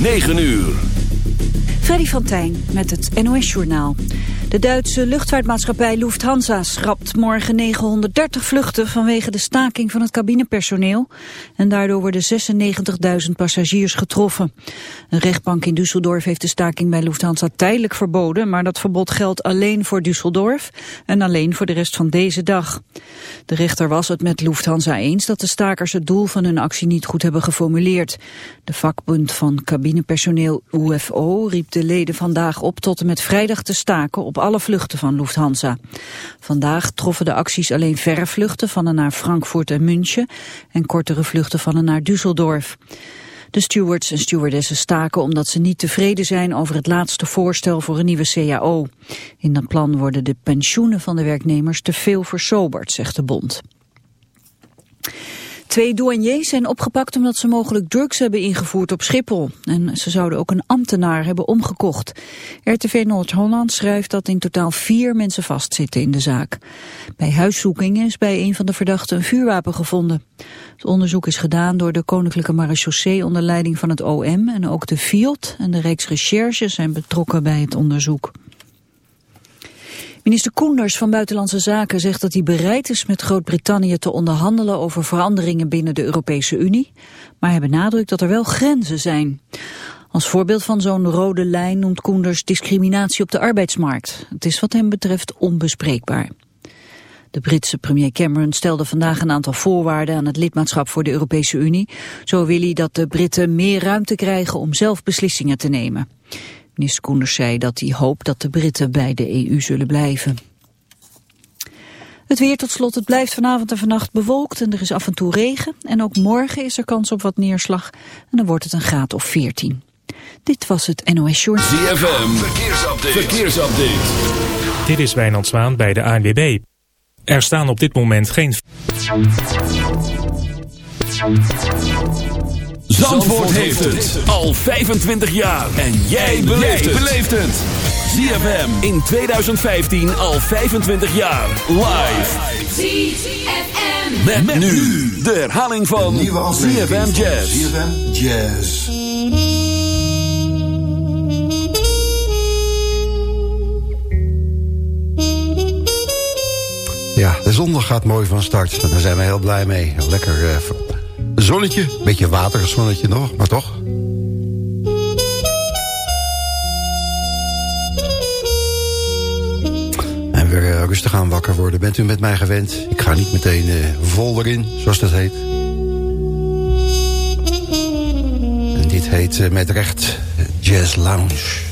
9 uur. Freddy van met het NOS-journaal. De Duitse luchtvaartmaatschappij Lufthansa schrapt morgen 930 vluchten vanwege de staking van het cabinepersoneel. En daardoor worden 96.000 passagiers getroffen. Een rechtbank in Düsseldorf heeft de staking bij Lufthansa tijdelijk verboden, maar dat verbod geldt alleen voor Düsseldorf en alleen voor de rest van deze dag. De rechter was het met Lufthansa eens dat de stakers het doel van hun actie niet goed hebben geformuleerd. De vakbond van cabinepersoneel UFO riep de leden vandaag op tot en met vrijdag te staken op alle vluchten van Lufthansa. Vandaag troffen de acties alleen verre vluchten van en naar Frankfurt en München en kortere vluchten van en naar Düsseldorf. De stewards en stewardessen staken omdat ze niet tevreden zijn over het laatste voorstel voor een nieuwe CAO. In dat plan worden de pensioenen van de werknemers te veel versoberd, zegt de bond. Twee douaniers zijn opgepakt omdat ze mogelijk drugs hebben ingevoerd op Schiphol. En ze zouden ook een ambtenaar hebben omgekocht. RTV Noord-Holland schrijft dat in totaal vier mensen vastzitten in de zaak. Bij huiszoekingen is bij een van de verdachten een vuurwapen gevonden. Het onderzoek is gedaan door de Koninklijke Marechaussee onder leiding van het OM. En ook de FIOD en de Rijksrecherche zijn betrokken bij het onderzook. Minister Koenders van Buitenlandse Zaken zegt dat hij bereid is met Groot-Brittannië te onderhandelen over veranderingen binnen de Europese Unie, maar hij benadrukt dat er wel grenzen zijn. Als voorbeeld van zo'n rode lijn noemt Koenders discriminatie op de arbeidsmarkt. Het is wat hem betreft onbespreekbaar. De Britse premier Cameron stelde vandaag een aantal voorwaarden aan het lidmaatschap voor de Europese Unie. Zo wil hij dat de Britten meer ruimte krijgen om zelf beslissingen te nemen. Minister Koenders zei dat hij hoopt dat de Britten bij de EU zullen blijven. Het weer tot slot, het blijft vanavond en vannacht bewolkt en er is af en toe regen. En ook morgen is er kans op wat neerslag en dan wordt het een graad of 14. Dit was het NOS Short. ZFM, verkeersupdate. verkeersupdate. Dit is Wijnand Zwaan bij de ANWB. Er staan op dit moment geen... Zandvoort heeft het al 25 jaar. En jij beleeft het. ZFM in 2015 al 25 jaar. Live. ZFM. Met, met nu de herhaling van ZFM Jazz. ZFM Jazz. Ja, de zondag gaat mooi van start. Daar zijn we heel blij mee. Lekker uh, zonnetje. Beetje waterig zonnetje nog, maar toch. En weer uh, rustig aan wakker worden. Bent u met mij gewend? Ik ga niet meteen uh, vol erin, zoals dat heet. En dit heet uh, met recht Jazz Lounge.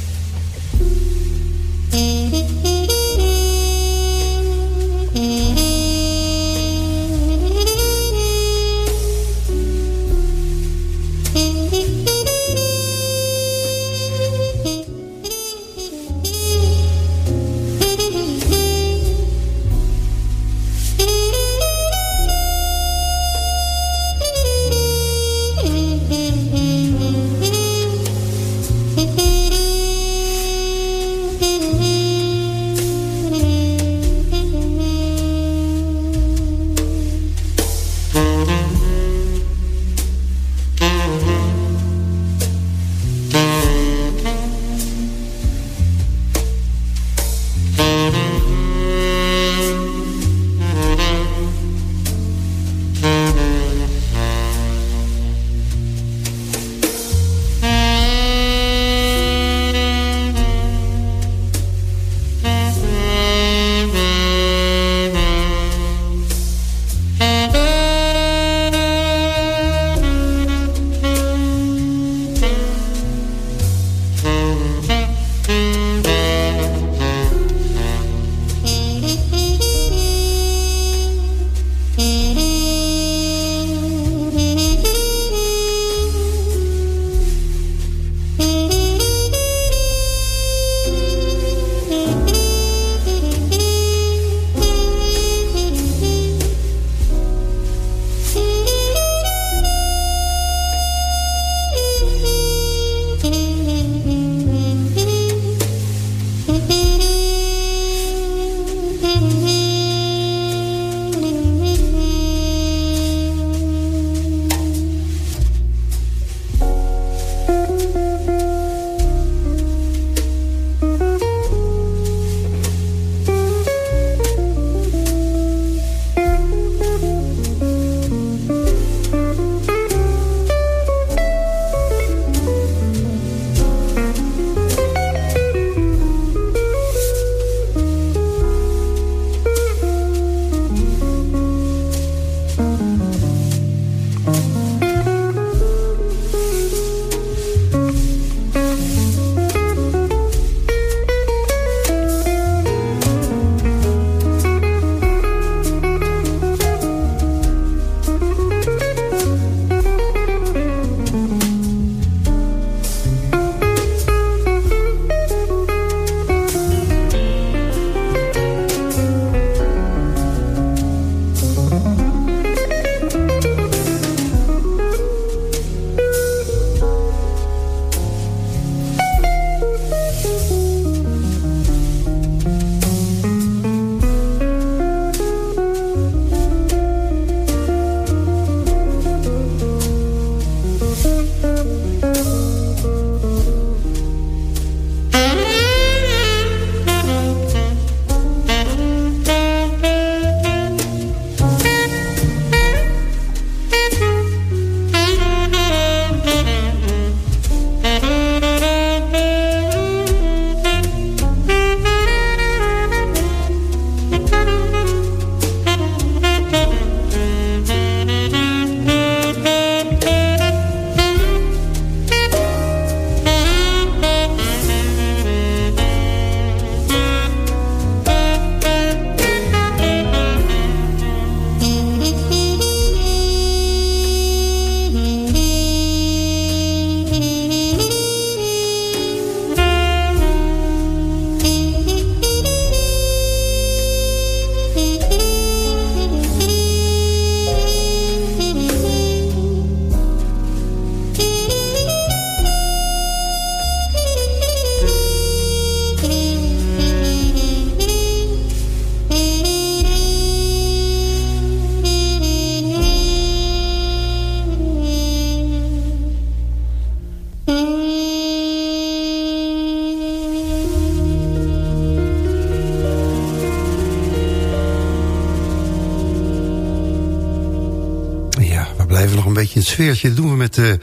Beetje het sfeertje. Dat doen we met de,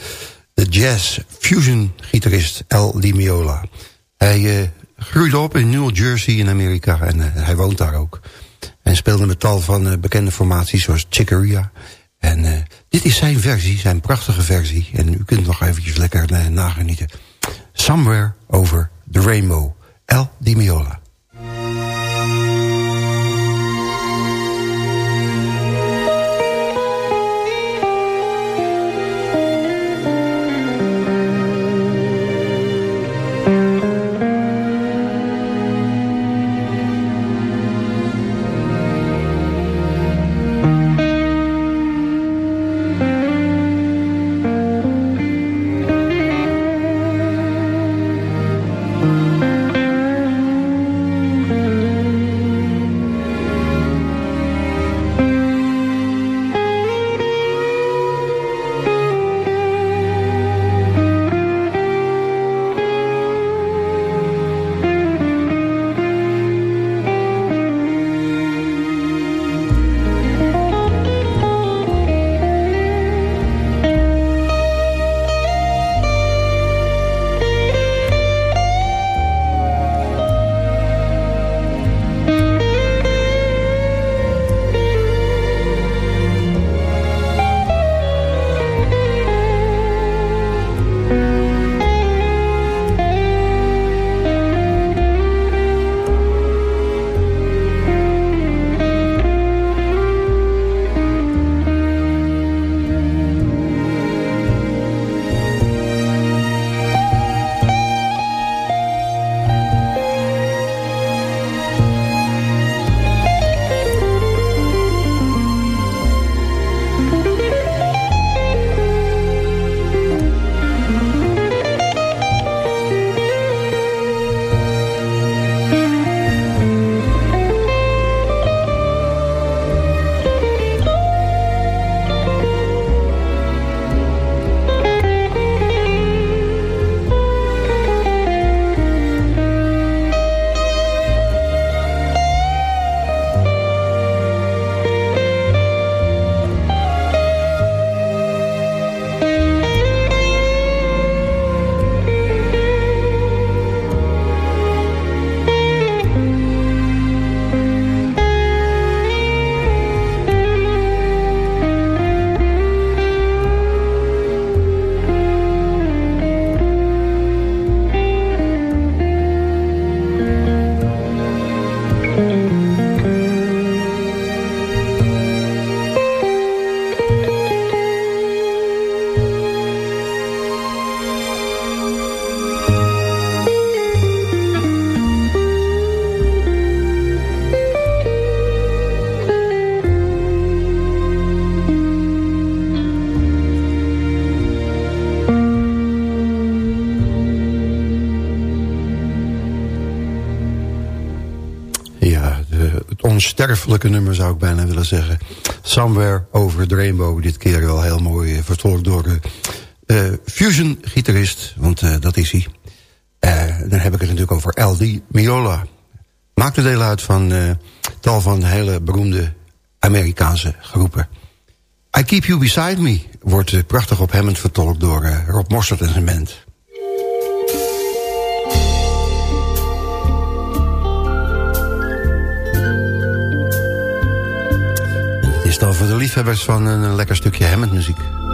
de jazz fusion gitarist El Di Miola. Hij uh, groeide op in New Jersey in Amerika en uh, hij woont daar ook. En speelde met tal van uh, bekende formaties zoals Chicoria. En dit is zijn versie, zijn prachtige versie. En u kunt nog eventjes lekker nagenieten. Somewhere Over the Rainbow. El Di Miola. Onsterfelijke nummer zou ik bijna willen zeggen. Somewhere Over the Rainbow. Dit keer wel heel mooi uh, vertolkt door de uh, fusion-gitarist. Want dat is hij. dan heb ik het natuurlijk over L.D. Miola. Maakte deel uit van tal van hele beroemde Amerikaanse groepen. I Keep You Beside Me wordt prachtig op Hammond vertolkt door Rob Mossert en zijn band. Is dan voor de liefhebbers van een lekker stukje Hammond muziek.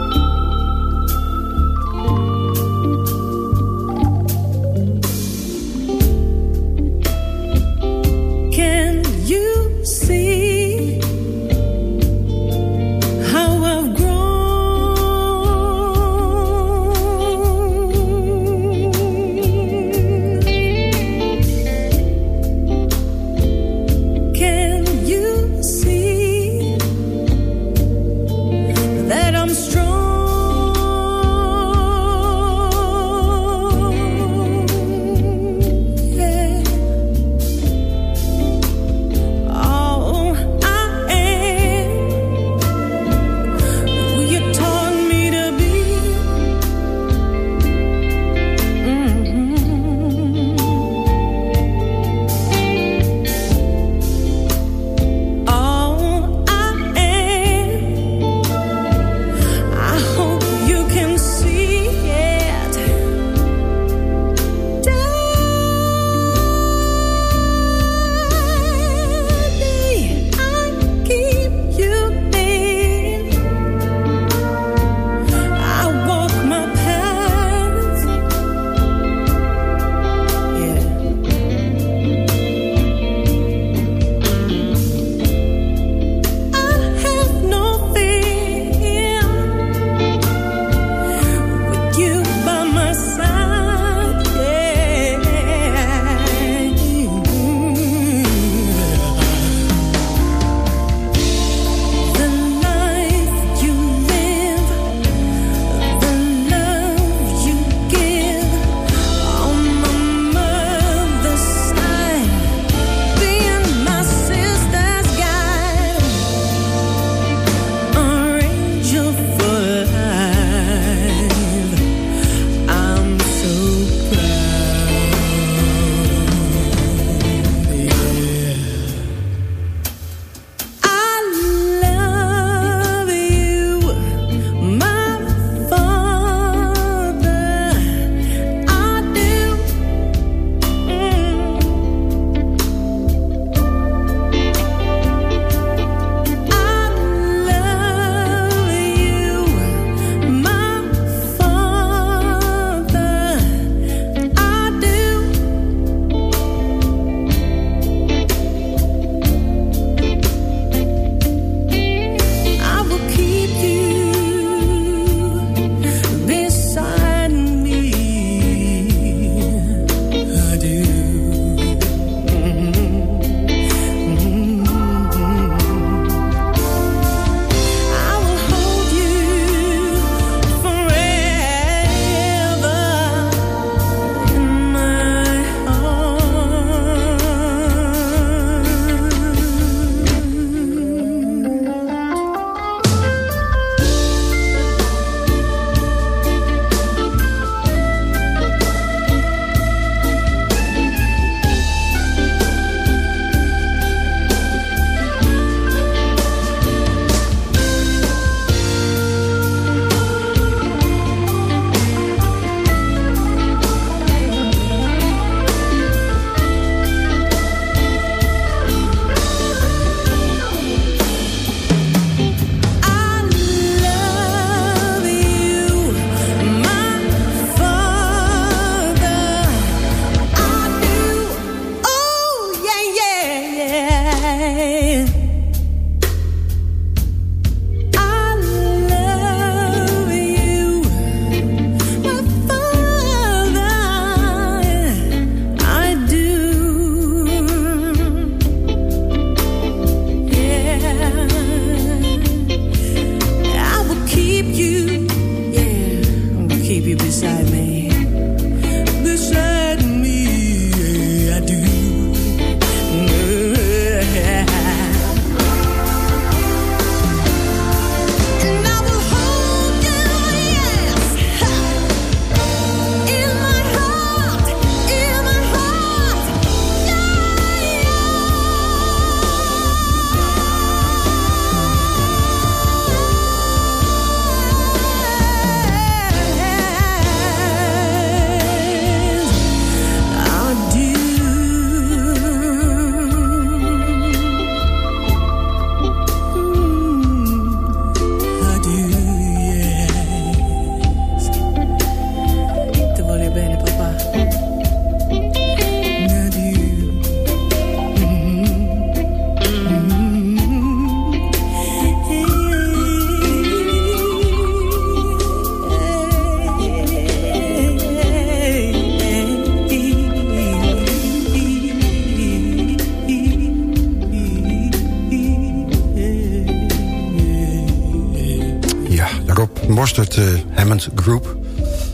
Mustard Hammond Group.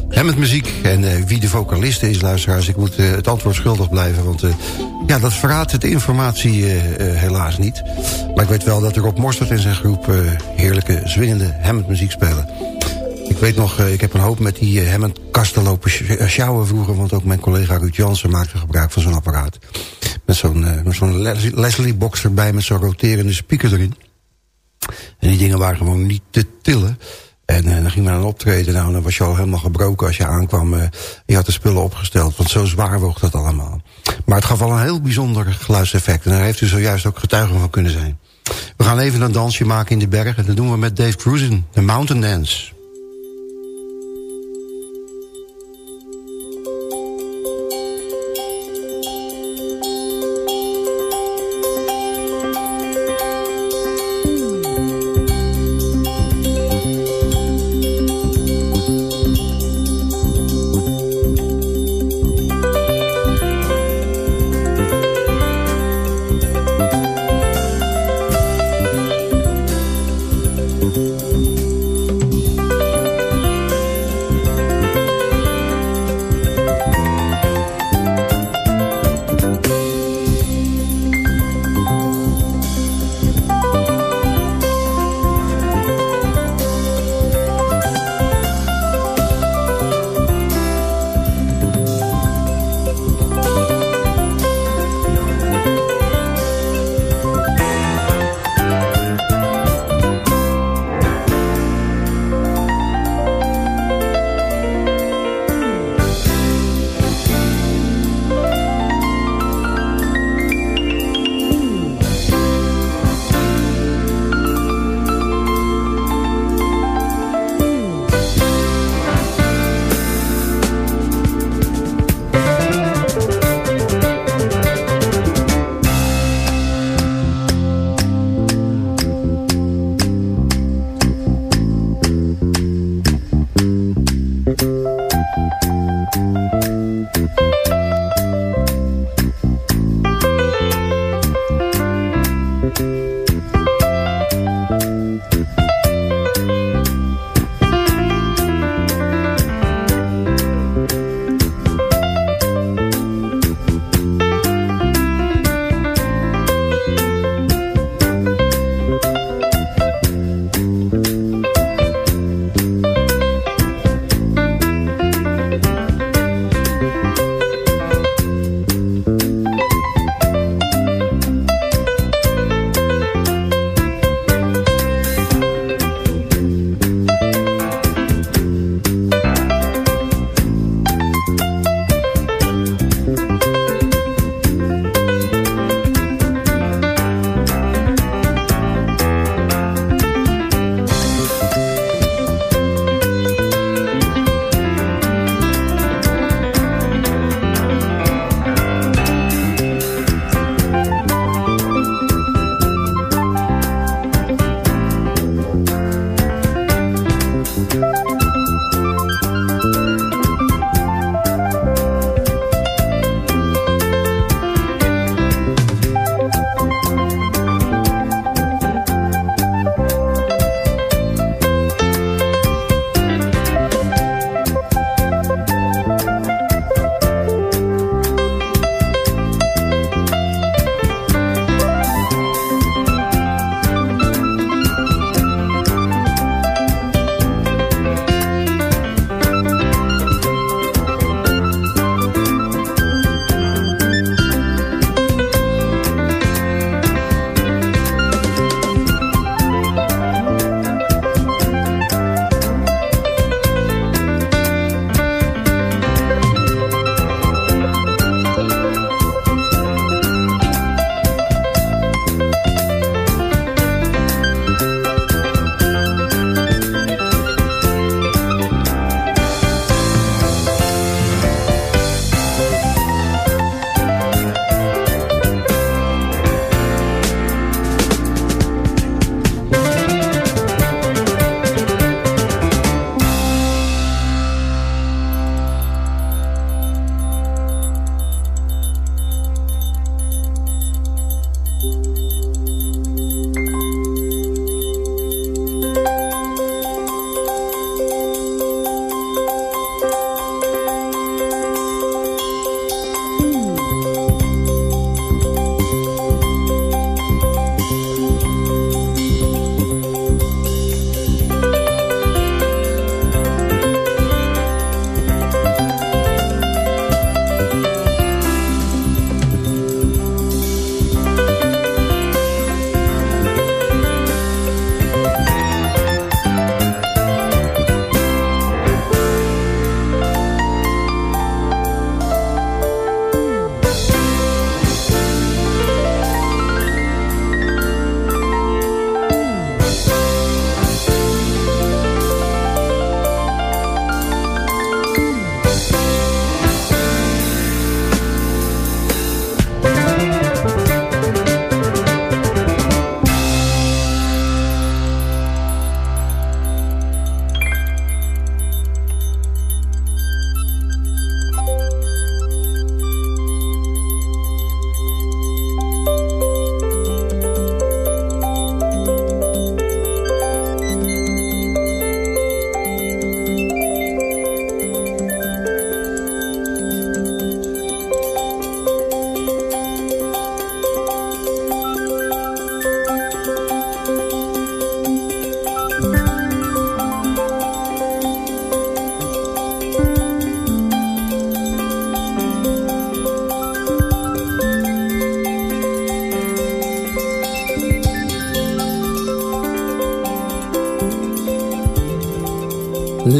Hammond muziek en wie de vocalist is, luisteraars. Ik moet het antwoord schuldig blijven, want ja, dat verraadt het informatie helaas niet. Maar ik weet wel dat er op Mostert en zijn groep heerlijke, zwingende Hammond muziek spelen. Ik weet nog, ik heb een hoop met die Hammond kasten lopen sjouwen vroeger... want ook mijn collega Ruud Jansen maakte gebruik van zo'n apparaat. Met zo'n zo'n Leslie-box erbij met zo'n roterende speaker erin. En die dingen waren gewoon niet te tillen. En uh, dan ging men aan optreden. Nou, dan was je al helemaal gebroken als je aankwam. Uh, je had de spullen opgesteld. Want zo zwaar woog dat allemaal. Maar het gaf wel een heel bijzonder geluidseffect. En daar heeft u zojuist ook getuige van kunnen zijn. We gaan even een dansje maken in de berg. En dat doen we met Dave Cruisen. De Mountain Dance.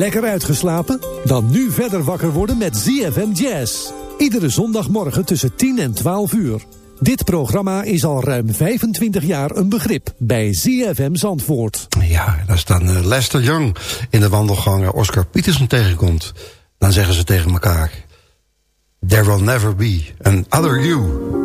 Lekker uitgeslapen? Dan nu verder wakker worden met ZFM Jazz. Iedere zondagmorgen tussen 10 en 12 uur. Dit programma is al ruim 25 jaar een begrip bij ZFM Zandvoort. Ja, daar staan uh, Lester Young in de wandelgangen Oscar Peterson tegenkomt. Dan zeggen ze tegen elkaar... There will never be an other you...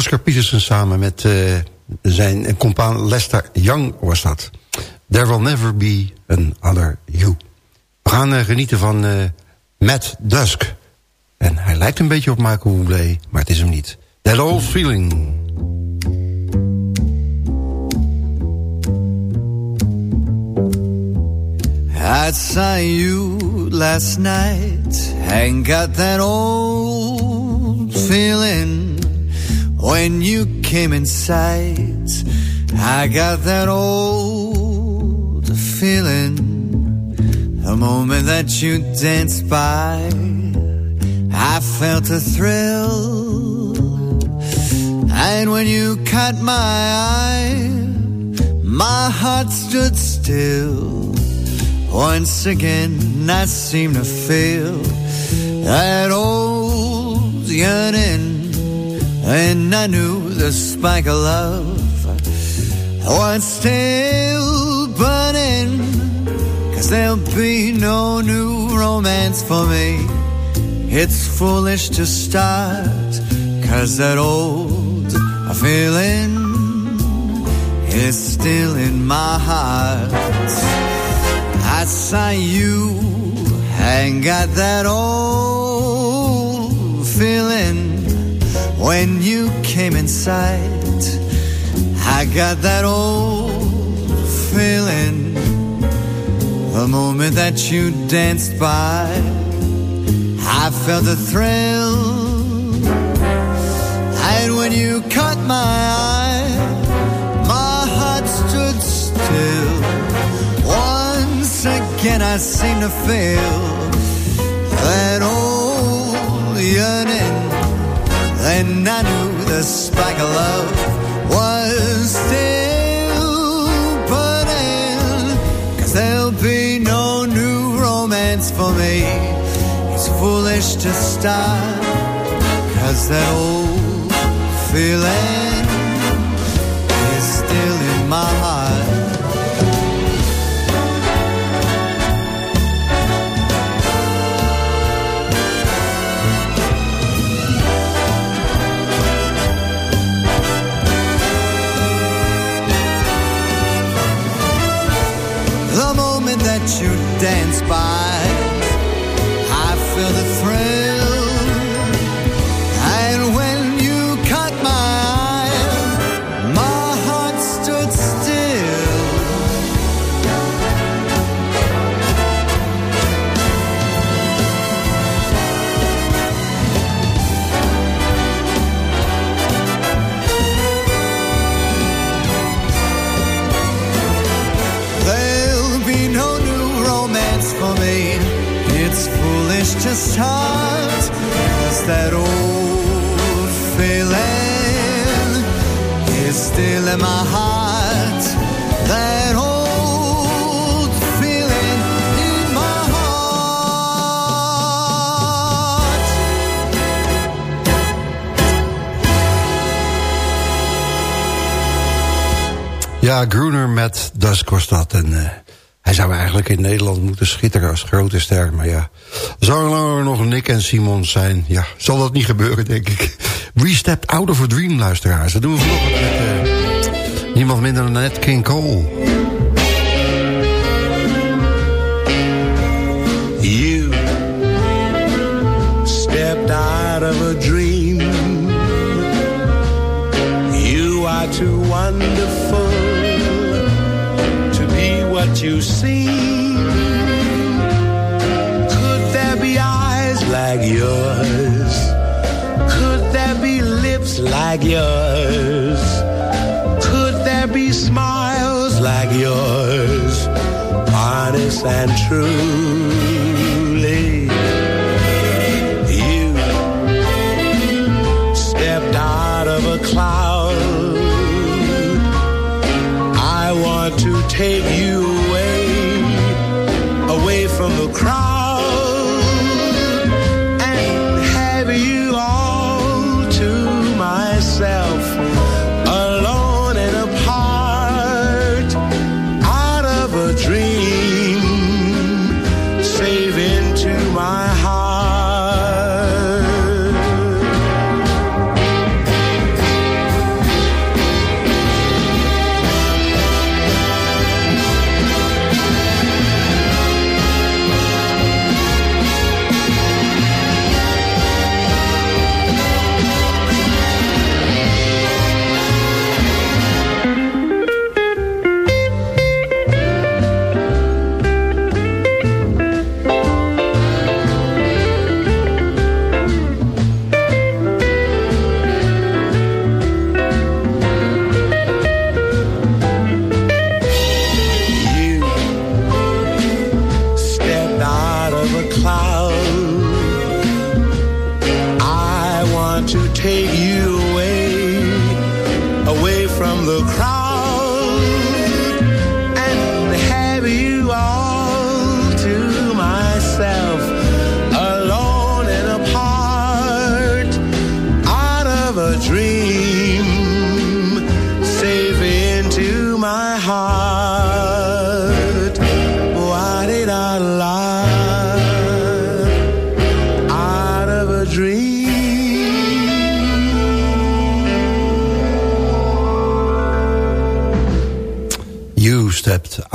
Oscar Peterson samen met uh, zijn compaan Lester Young was dat. There will never be an other you. We gaan uh, genieten van uh, Matt Dusk. En hij lijkt een beetje op Michael Bublé, maar het is hem niet. That old feeling. I saw you last night and got that old feeling When you came in sight, I got that old feeling. The moment that you danced by, I felt a thrill. And when you caught my eye, my heart stood still. Once again, I seemed to feel that old yearning and I knew the spark of love was still burning. Cause there'll be no new romance for me It's foolish to start, cause that old feeling is still in my heart. I saw you and got that old feeling when you came inside. I got that old feeling the moment that you danced by. I felt a thrill, and when you caught my eye, my heart stood still. Once again, I seemed to feel that old yearning. Then I knew the spark of love was still burning. Cause there'll be no new romance for me. It's foolish to start. Cause that old feeling schitteren als grote ster. Maar ja, zou er nog Nick en Simon zijn? Ja, zal dat niet gebeuren, denk ik. We stepped out of a dream, luisteraars. Dat doen we vanochtend met eh, niemand minder dan Nat King Cole. You stepped out of a dream. You are too wonderful to be what you seem. Like yours? Could there be lips like yours? Could there be smiles like yours? Honest and truly, you stepped out of a cloud. I want to take you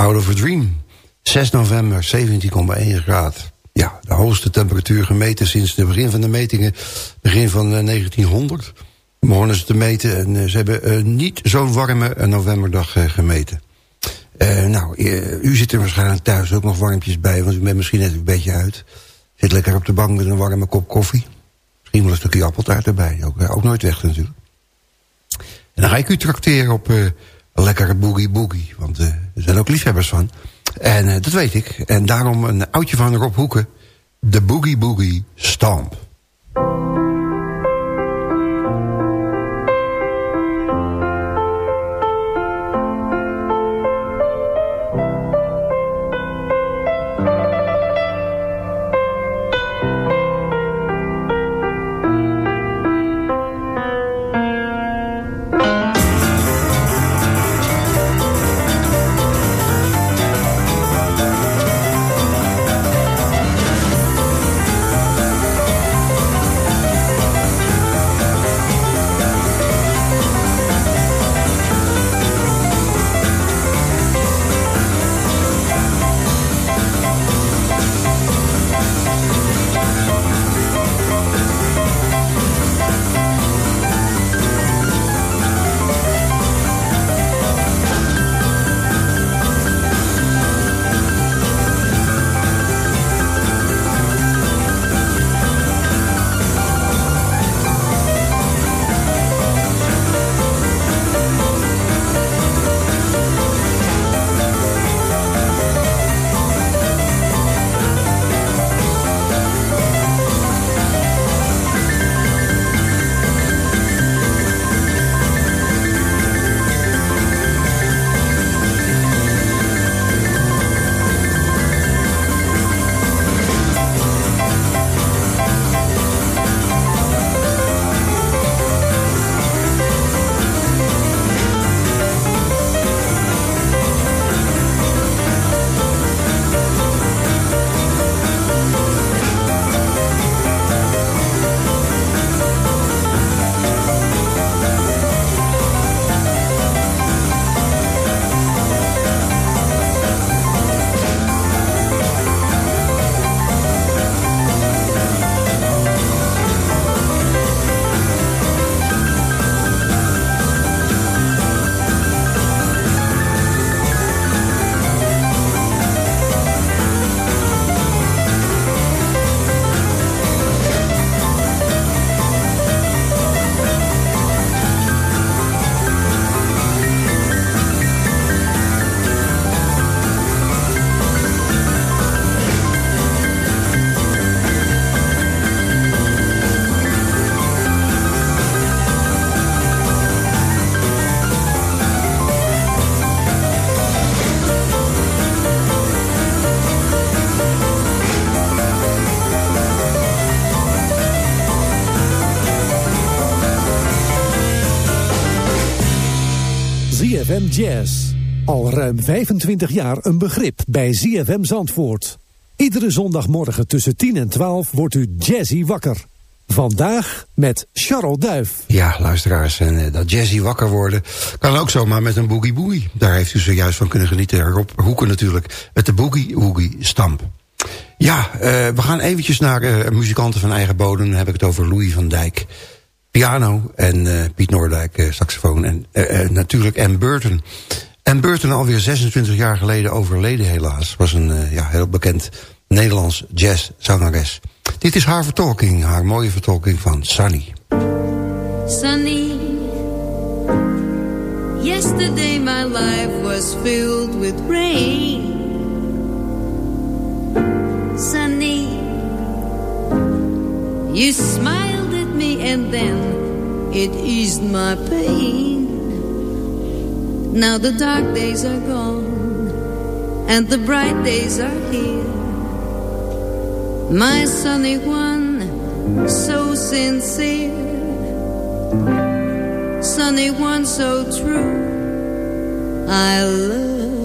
Out of a Dream. 6 november, 17,1 graad. Ja, de hoogste temperatuur gemeten sinds het begin van de metingen. Begin van 1900. Begonnen ze te meten en ze hebben niet zo'n warme novemberdag gemeten. nou, u zit er waarschijnlijk thuis ook nog warmpjes bij, want u bent misschien net een beetje uit. Zit lekker op de bank met een warme kop koffie. Misschien wel een stukje appeltaart erbij. Ook, ook nooit weg natuurlijk. En dan ga ik u trakteren op lekkere boogie boogie. Want uh, er zijn ook liefhebbers van. En uh, dat weet ik. En daarom een oudje van Rob Hoeken. De Boogie Boogie Stamp. ZFM Jazz. Al ruim 25 jaar een begrip bij ZFM Zandvoort. Iedere zondagmorgen tussen 10 en 12 wordt u jazzy wakker. Vandaag met Charles Duif. Ja, luisteraars, en uh, dat jazzy wakker worden... kan ook zomaar met een boogie boogie. Daar heeft u zojuist van kunnen genieten. Rob Hoeken natuurlijk, met de boogie woogie stamp. Ja, uh, we gaan eventjes naar uh, muzikanten van eigen bodem. Dan heb ik het over Louis van Dijk piano en uh, Piet Noordijk uh, saxofoon en uh, natuurlijk Anne Burton. Anne Burton alweer 26 jaar geleden overleden helaas. Was een ja, heel bekend Nederlands jazzzangeres. Dit is haar vertolking, haar mooie vertolking van Sunny. Sunny Yesterday my life was filled with rain Sunny You smiled me and then it eased my pain. Now the dark days are gone and the bright days are here. My sunny one, so sincere. Sunny one, so true. I love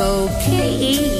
okay.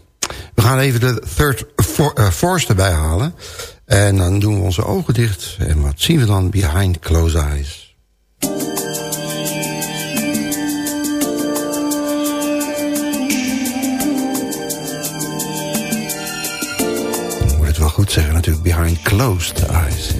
We gaan even de third for, force erbij halen. En dan doen we onze ogen dicht. En wat zien we dan behind closed eyes? Ik moet het wel goed zeggen natuurlijk. Behind closed eyes.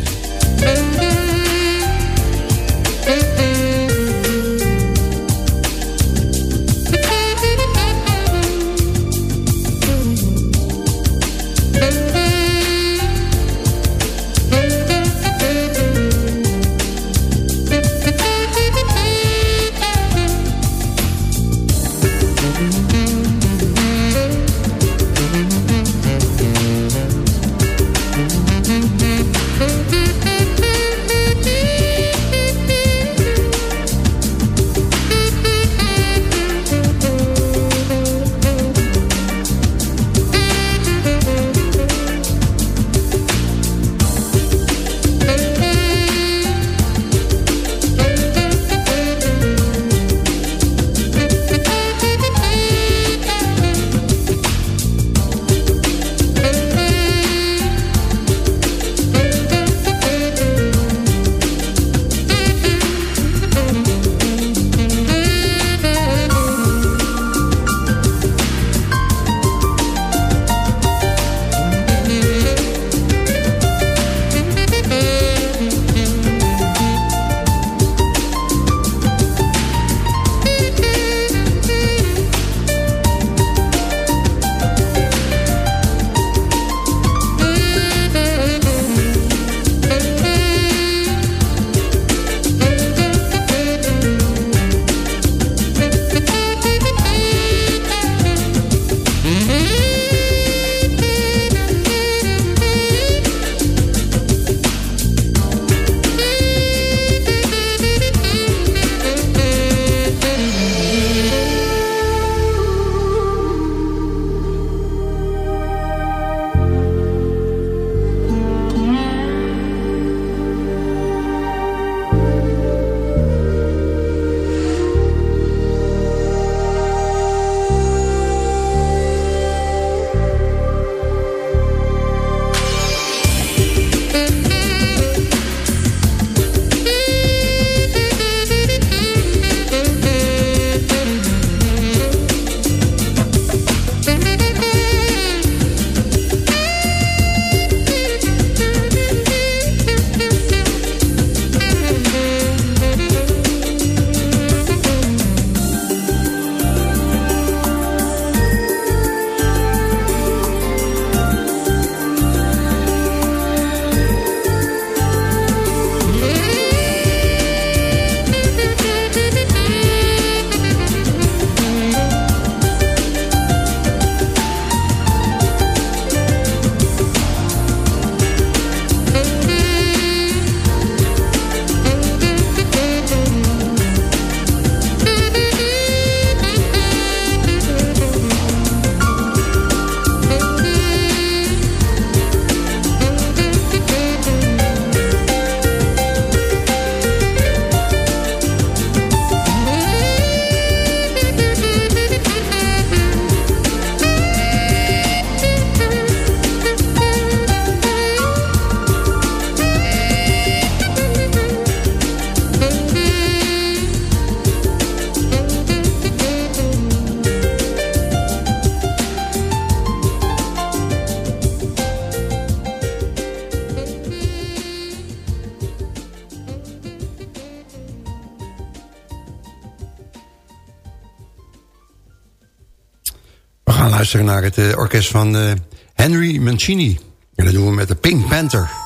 Luisteren naar het uh, orkest van uh, Henry Mancini. En dat doen we met de Pink Panther.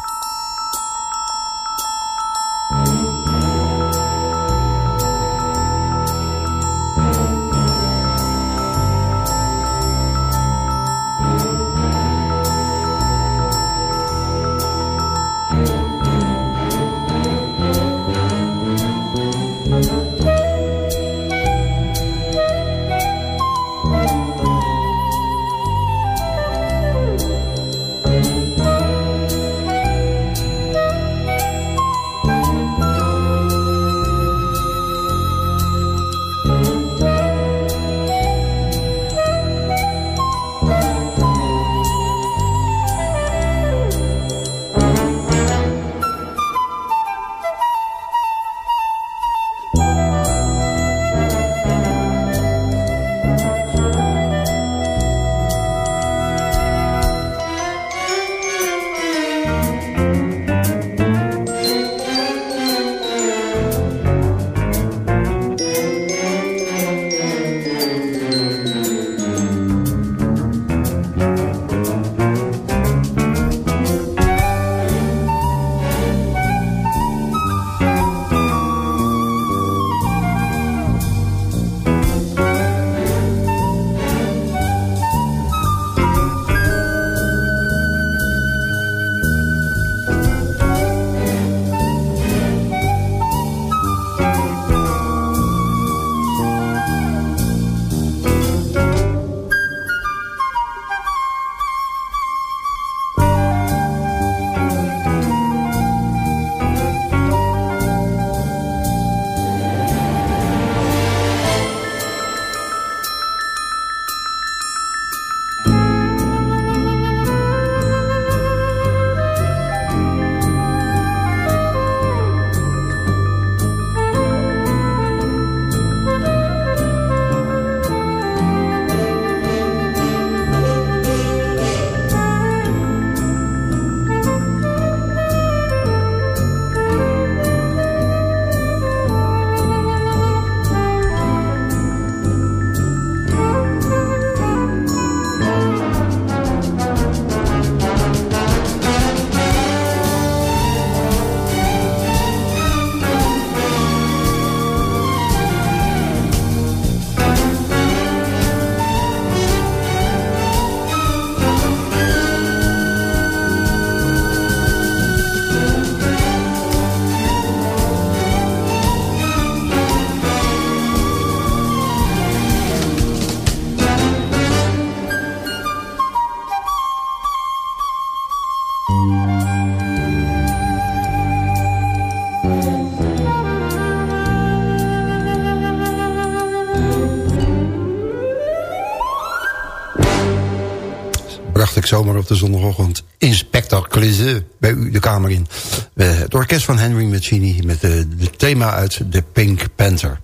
Zomer op de zondagochtend Inspector Clouseau bij u de kamer in. Uh, het orkest van Henry Mancini met het uh, thema uit The Pink Panther.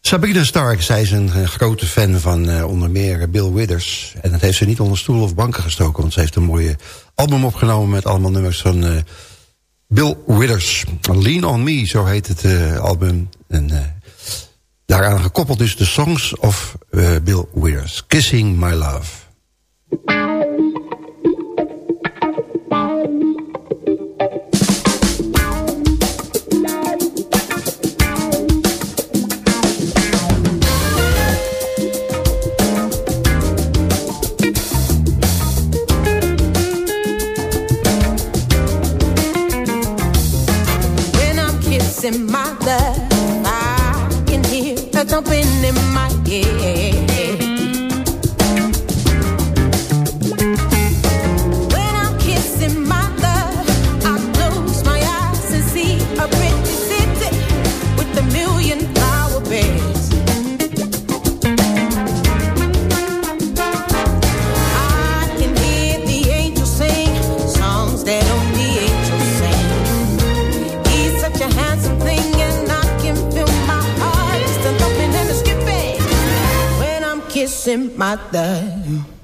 Sabrina Stark, zij is een, grote fan van uh, onder meer Bill Withers. En dat heeft ze niet onder stoel of banken gestoken... want ze heeft een mooie album opgenomen met allemaal nummers van Bill Withers. Lean On Me, zo heet het album. En daaraan gekoppeld dus de songs of Bill Withers. Kissing My Love. In my love. I can hear thumping in my head. Kissing my thigh.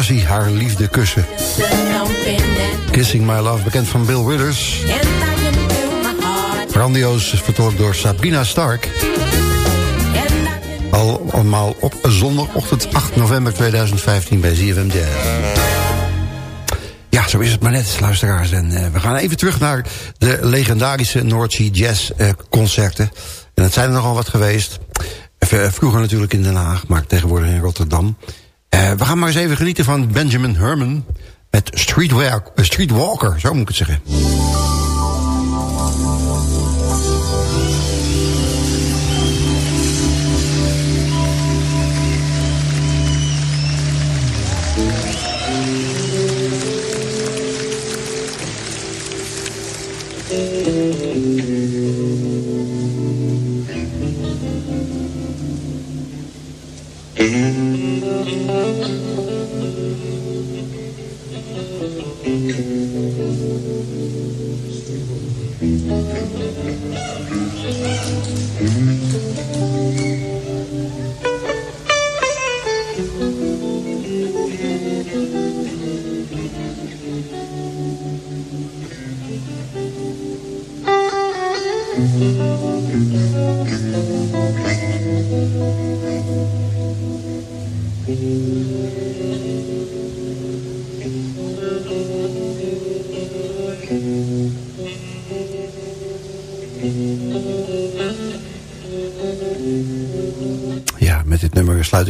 Passie haar liefde kussen. Kissing My Love, bekend van Bill Withers. Grandioos vertolkt door Sabrina Stark. Al, allemaal op zondagochtend 8 november 2015 bij ZFM Jazz. Ja, zo is het maar net, luisteraars. En uh, we gaan even terug naar de legendarische Sea Jazz uh, concerten. En het zijn er nogal wat geweest. Vroeger natuurlijk in Den Haag, maar tegenwoordig in Rotterdam. Uh, we gaan maar eens even genieten van Benjamin Herman... met Streetwalker, Streetwalker zo moet ik het zeggen.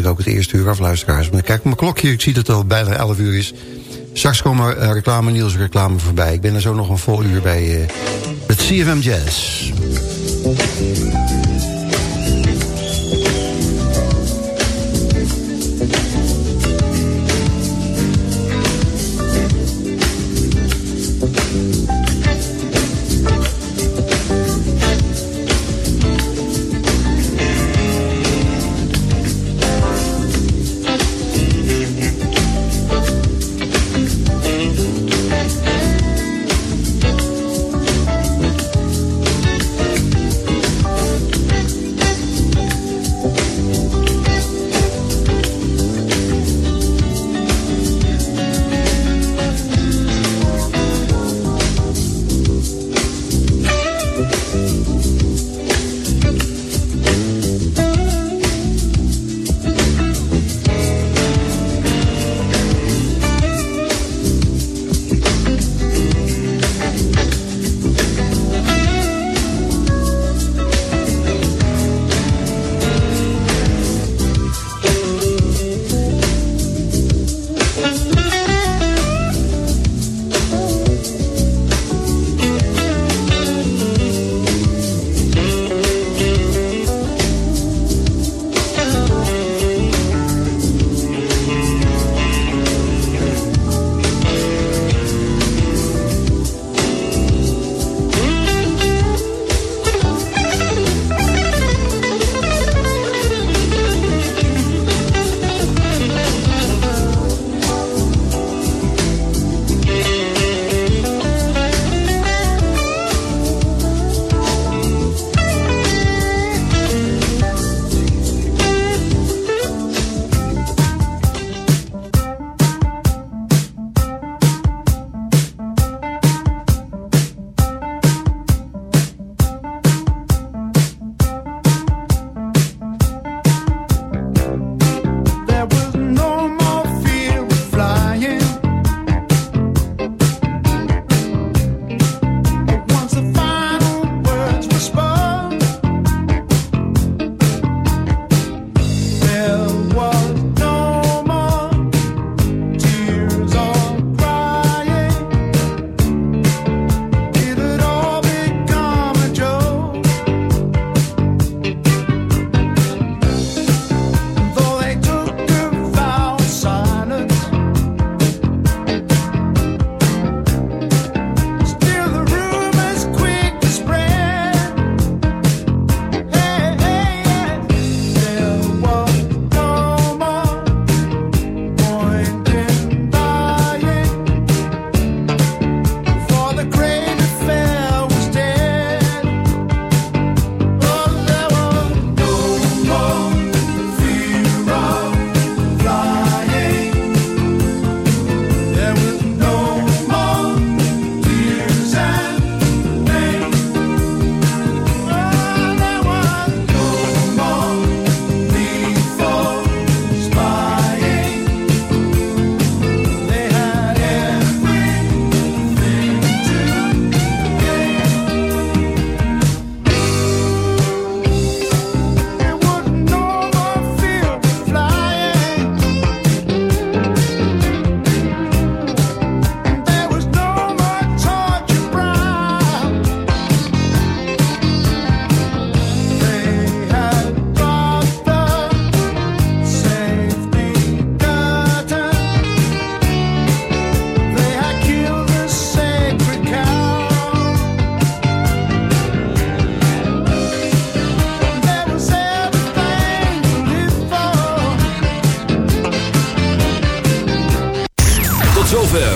Ook het eerste uur af, luisteraars. Maar kijk op mijn klokje, ik zie dat het al bijna 11 uur is. Straks komen uh, reclame, Niels reclame voorbij. Ik ben er zo nog een vol uur bij het CFM Jazz.